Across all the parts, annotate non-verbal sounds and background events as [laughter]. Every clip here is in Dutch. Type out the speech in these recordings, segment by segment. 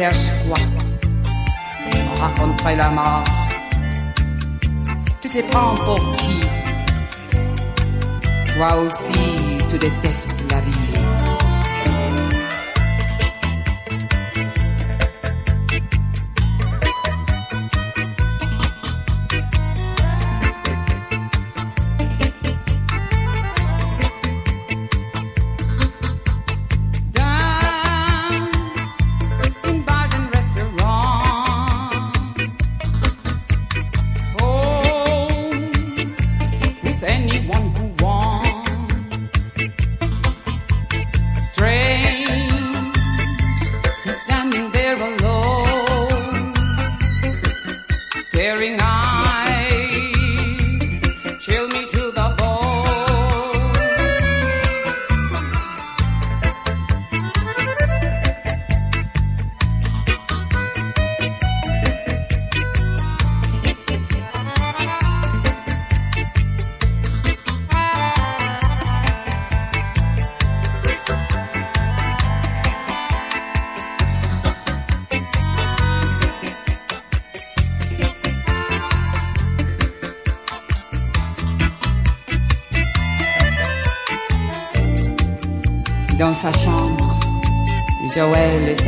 Cherches quoi? La mort. Tu te prends pour qui? Toi aussi, tu détestes la vie.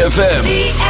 ZFM.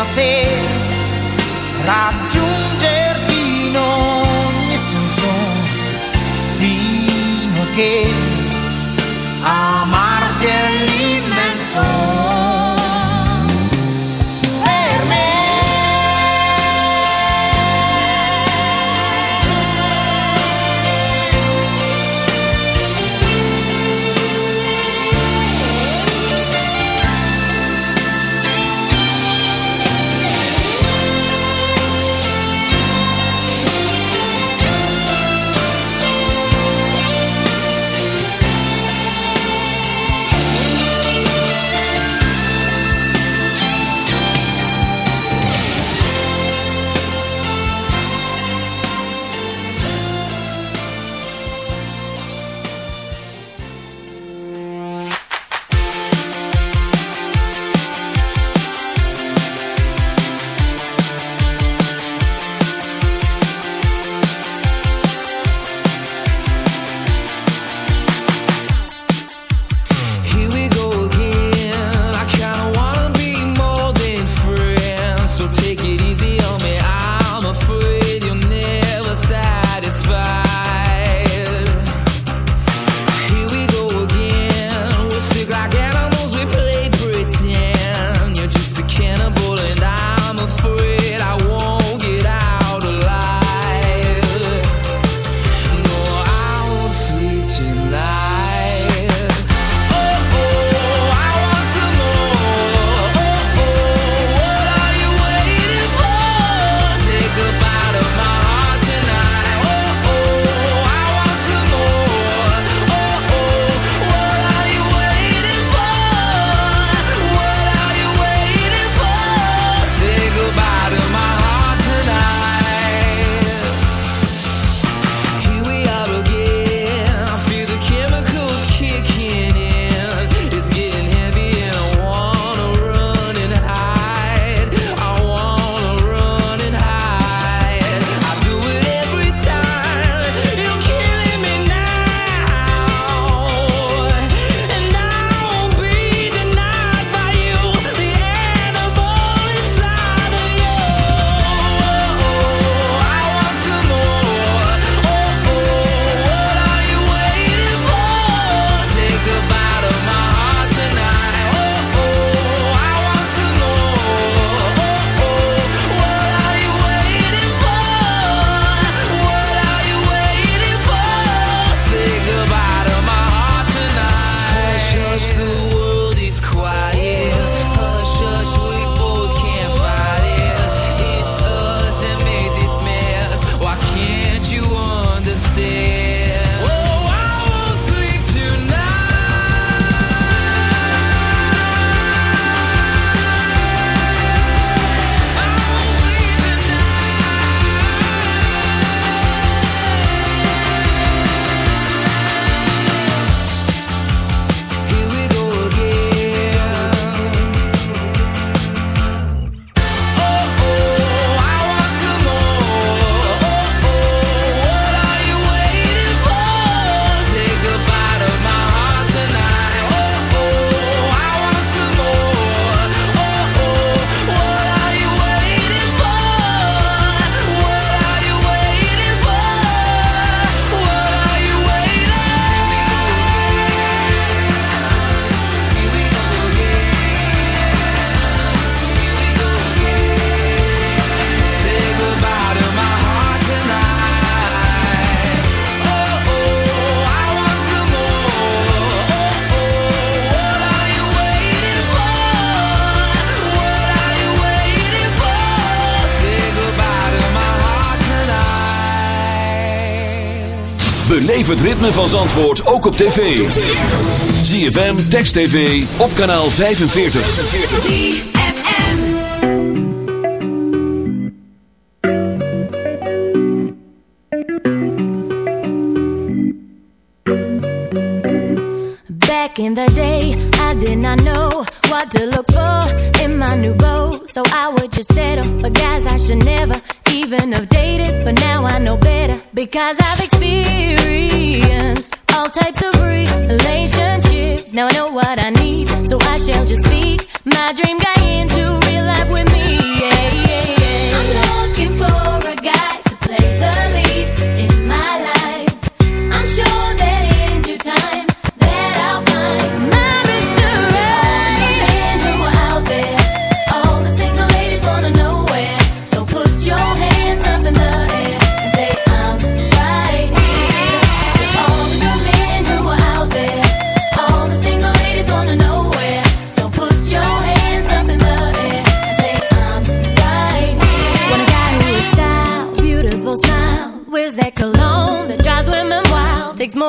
fino a te raggiungerti in ogni senso fino a che amarti het ritme van Zandvoort ook op tv. ZFM, Text TV, op kanaal 45. ZFM Back in the day, I did not know what to look for in my new bow. So I would just settle for guys I should never even have dated. But now I know better, because I've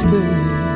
Time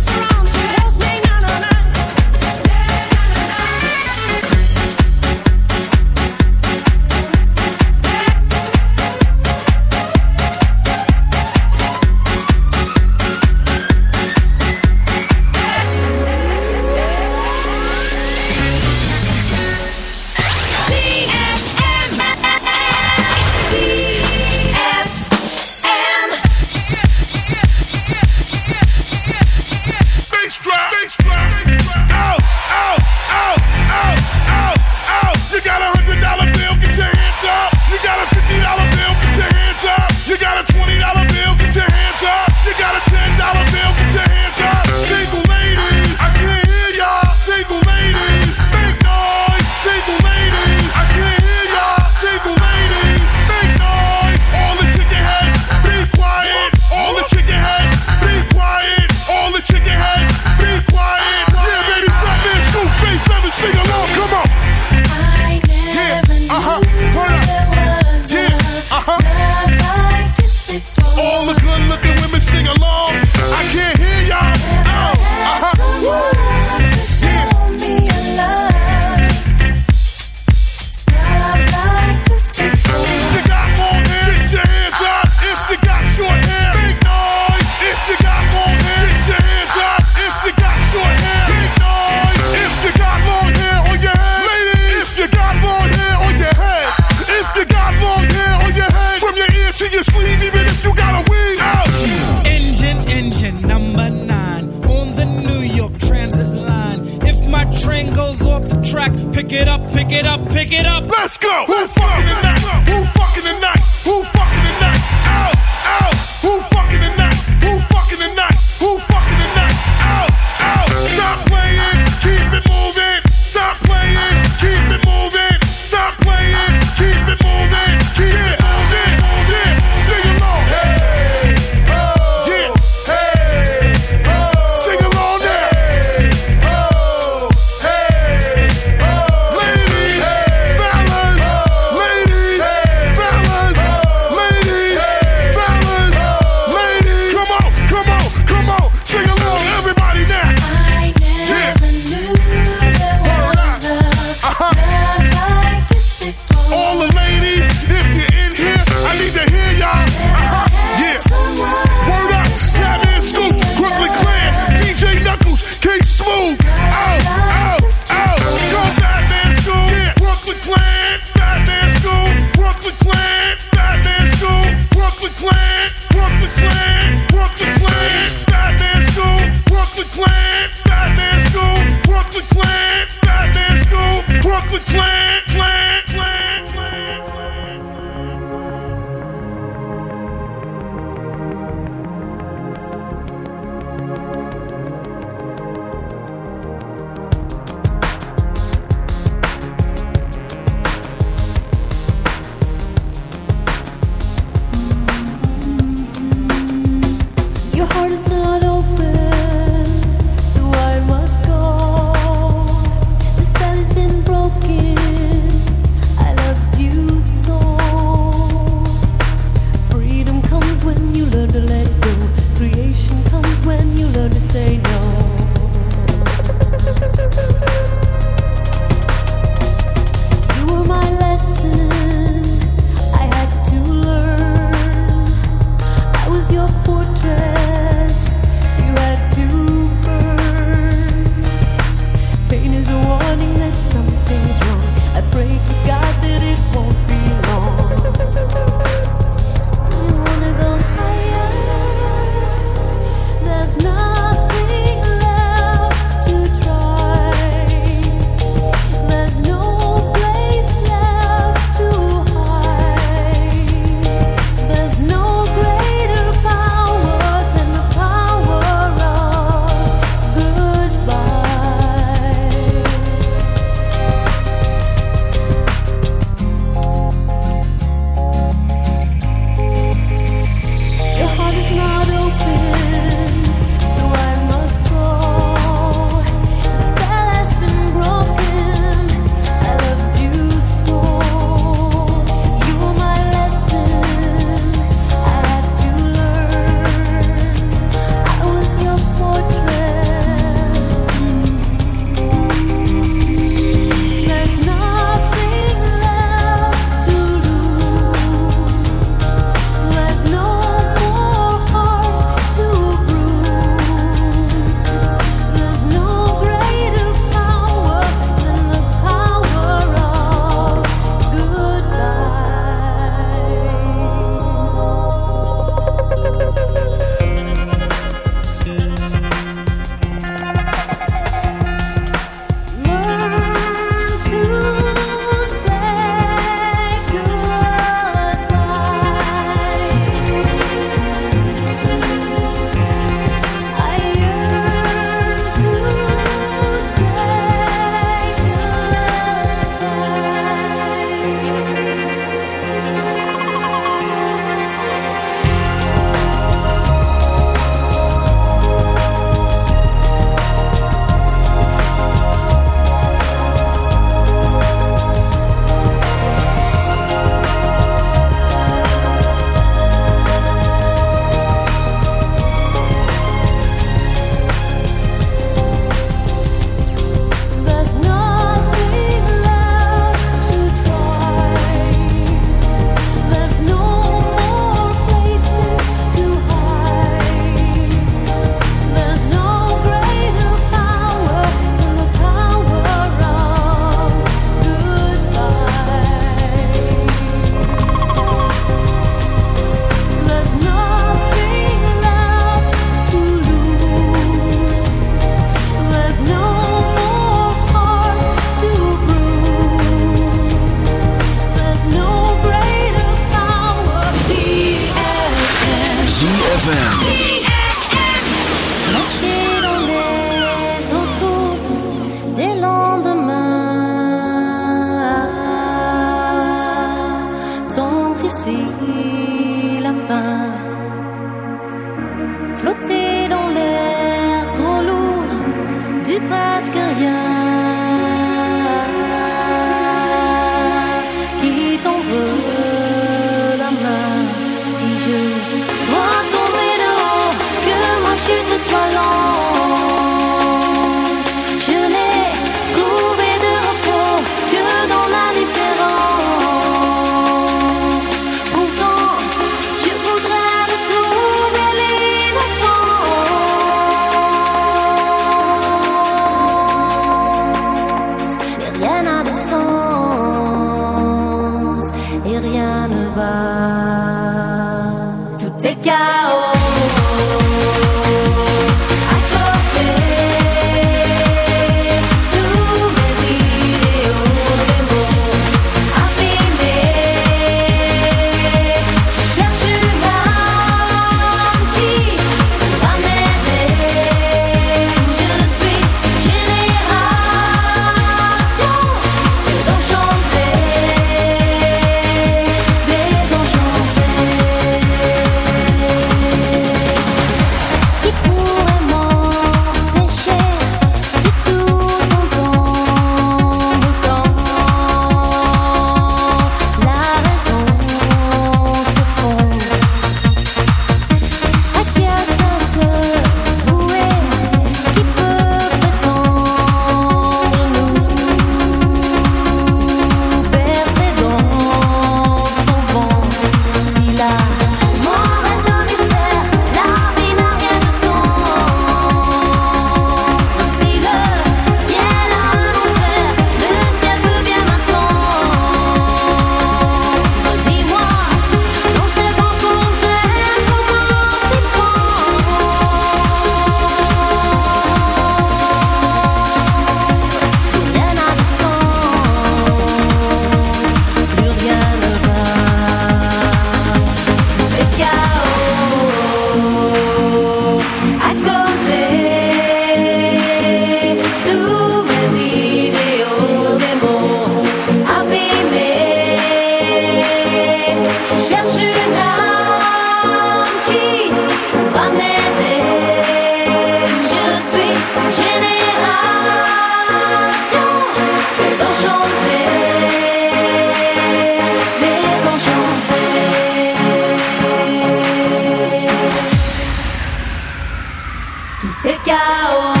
go.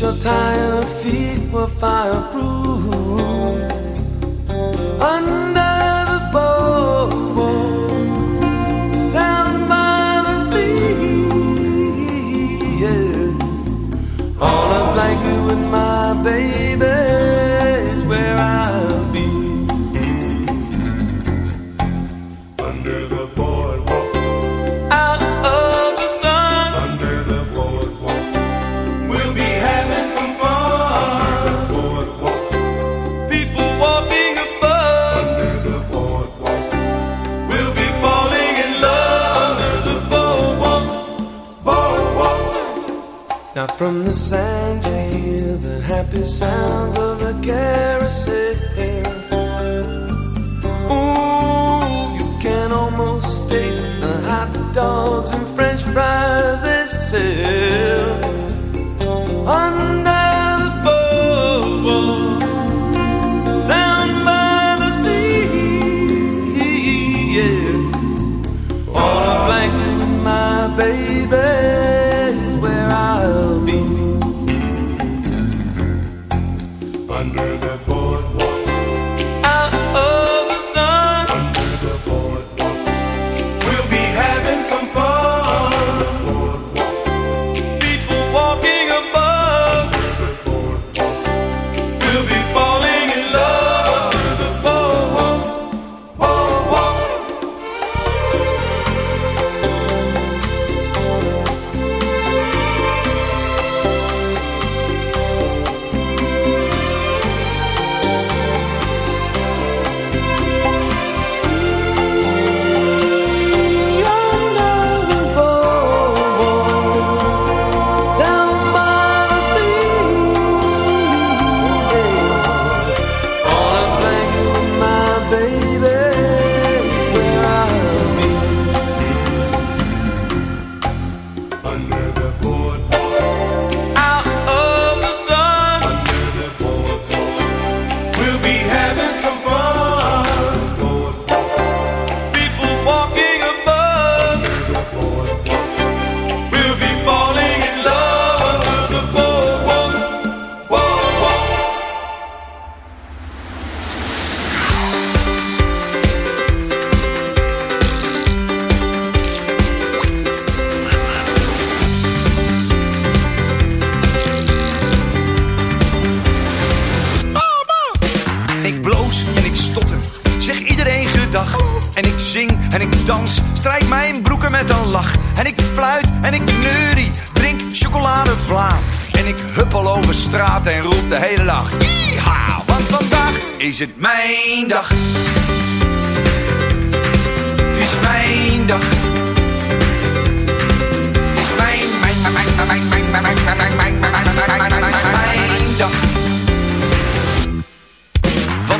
Your tired feet were fireproof. En ik zing en ik dans, strijk mijn broeken met een lach. En ik fluit en ik neurie, drink chocoladevla. En ik huppel over straat en roep de hele dag. Yeeha, want vandaag is het mijn dag. Het is mijn dag. Het is mijn, mijn, mijn, mijn, mijn, mijn, mijn, mijn, mijn, mijn,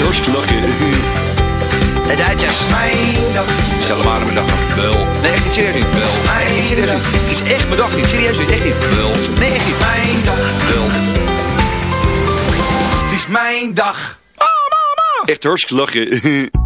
Hartstikke lachen. De Duitsers. Mijn dag. Stel hem aan mijn dag. Wel. Nee, echt niet serieus niet. Wel. Nee, echt serieus niet. Het is echt mijn dag niet. Serieus niet. Echt niet. Wel. Nee, echt niet. Mijn dag. Wel. Het is mijn dag. Oh, mama. Echt hartstikke lachen. [laughs]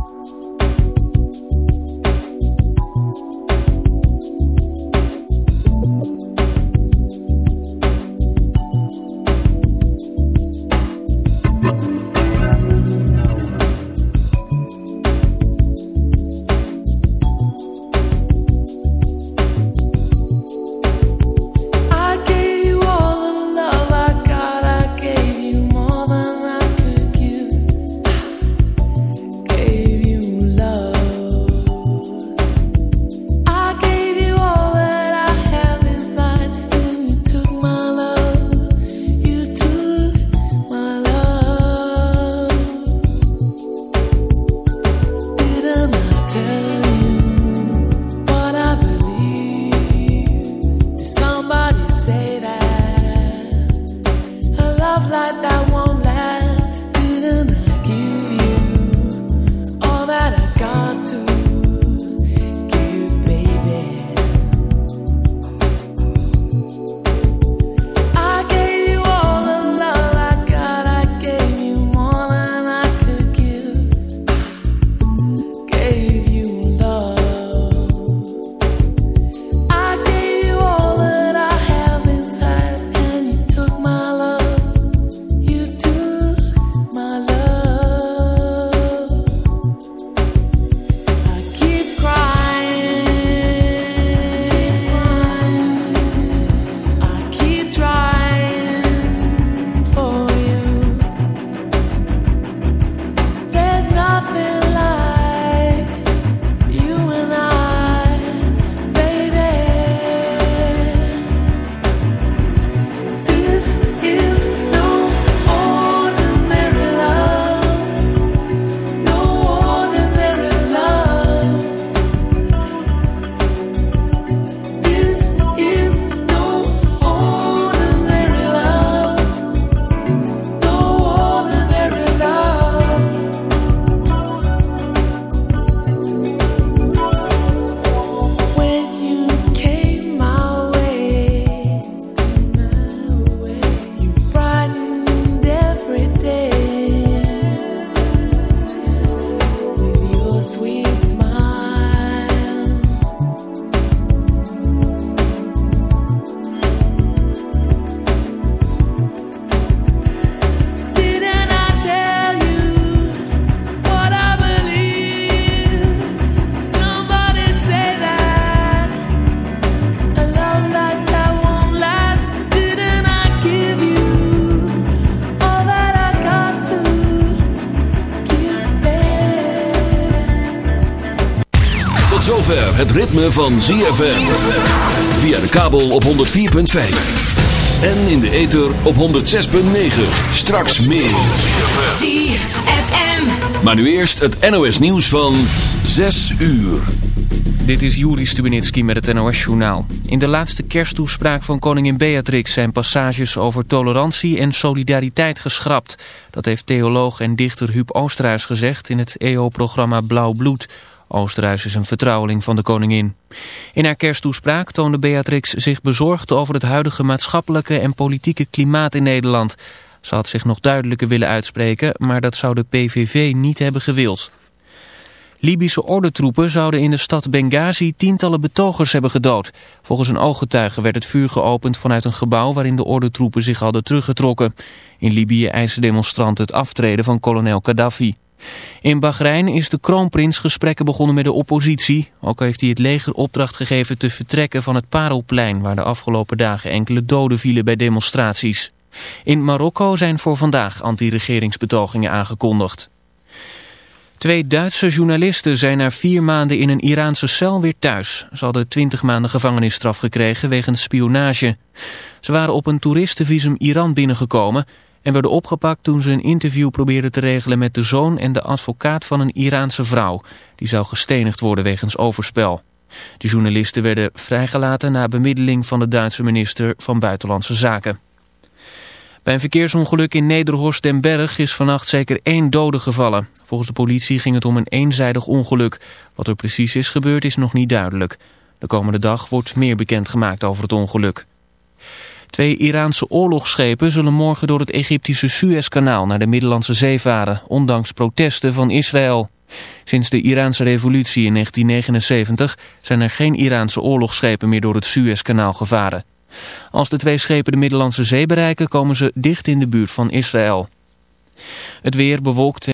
ritme van ZFM. Via de kabel op 104.5. En in de ether op 106.9. Straks meer. ZFM. Maar nu eerst het NOS nieuws van 6 uur. Dit is Juri Stubenitski met het NOS-journaal. In de laatste kersttoespraak van koningin Beatrix zijn passages over tolerantie en solidariteit geschrapt. Dat heeft theoloog en dichter Huub Oosterhuis gezegd in het EO-programma Blauw Bloed. Oosterhuis is een vertrouweling van de koningin. In haar kersttoespraak toonde Beatrix zich bezorgd over het huidige maatschappelijke en politieke klimaat in Nederland. Ze had zich nog duidelijker willen uitspreken, maar dat zou de PVV niet hebben gewild. Libische ordentroepen zouden in de stad Benghazi tientallen betogers hebben gedood. Volgens een ooggetuige werd het vuur geopend vanuit een gebouw waarin de ordentroepen zich hadden teruggetrokken. In Libië eisen demonstranten het aftreden van kolonel Gaddafi. In Bahrein is de kroonprins gesprekken begonnen met de oppositie. Ook heeft hij het leger opdracht gegeven te vertrekken van het Parelplein... waar de afgelopen dagen enkele doden vielen bij demonstraties. In Marokko zijn voor vandaag anti-regeringsbetogingen aangekondigd. Twee Duitse journalisten zijn na vier maanden in een Iraanse cel weer thuis. Ze hadden twintig maanden gevangenisstraf gekregen wegens spionage. Ze waren op een toeristenvisum Iran binnengekomen... en werden opgepakt toen ze een interview probeerden te regelen... met de zoon en de advocaat van een Iraanse vrouw. Die zou gestenigd worden wegens overspel. De journalisten werden vrijgelaten na bemiddeling van de Duitse minister van Buitenlandse Zaken. Bij een verkeersongeluk in Nederhorst den Berg is vannacht zeker één dode gevallen. Volgens de politie ging het om een eenzijdig ongeluk. Wat er precies is gebeurd is nog niet duidelijk. De komende dag wordt meer bekendgemaakt over het ongeluk. Twee Iraanse oorlogsschepen zullen morgen door het Egyptische Suezkanaal naar de Middellandse Zee varen, ondanks protesten van Israël. Sinds de Iraanse revolutie in 1979 zijn er geen Iraanse oorlogsschepen meer door het Suezkanaal gevaren. Als de twee schepen de Middellandse Zee bereiken komen ze dicht in de buurt van Israël. Het weer bewolkt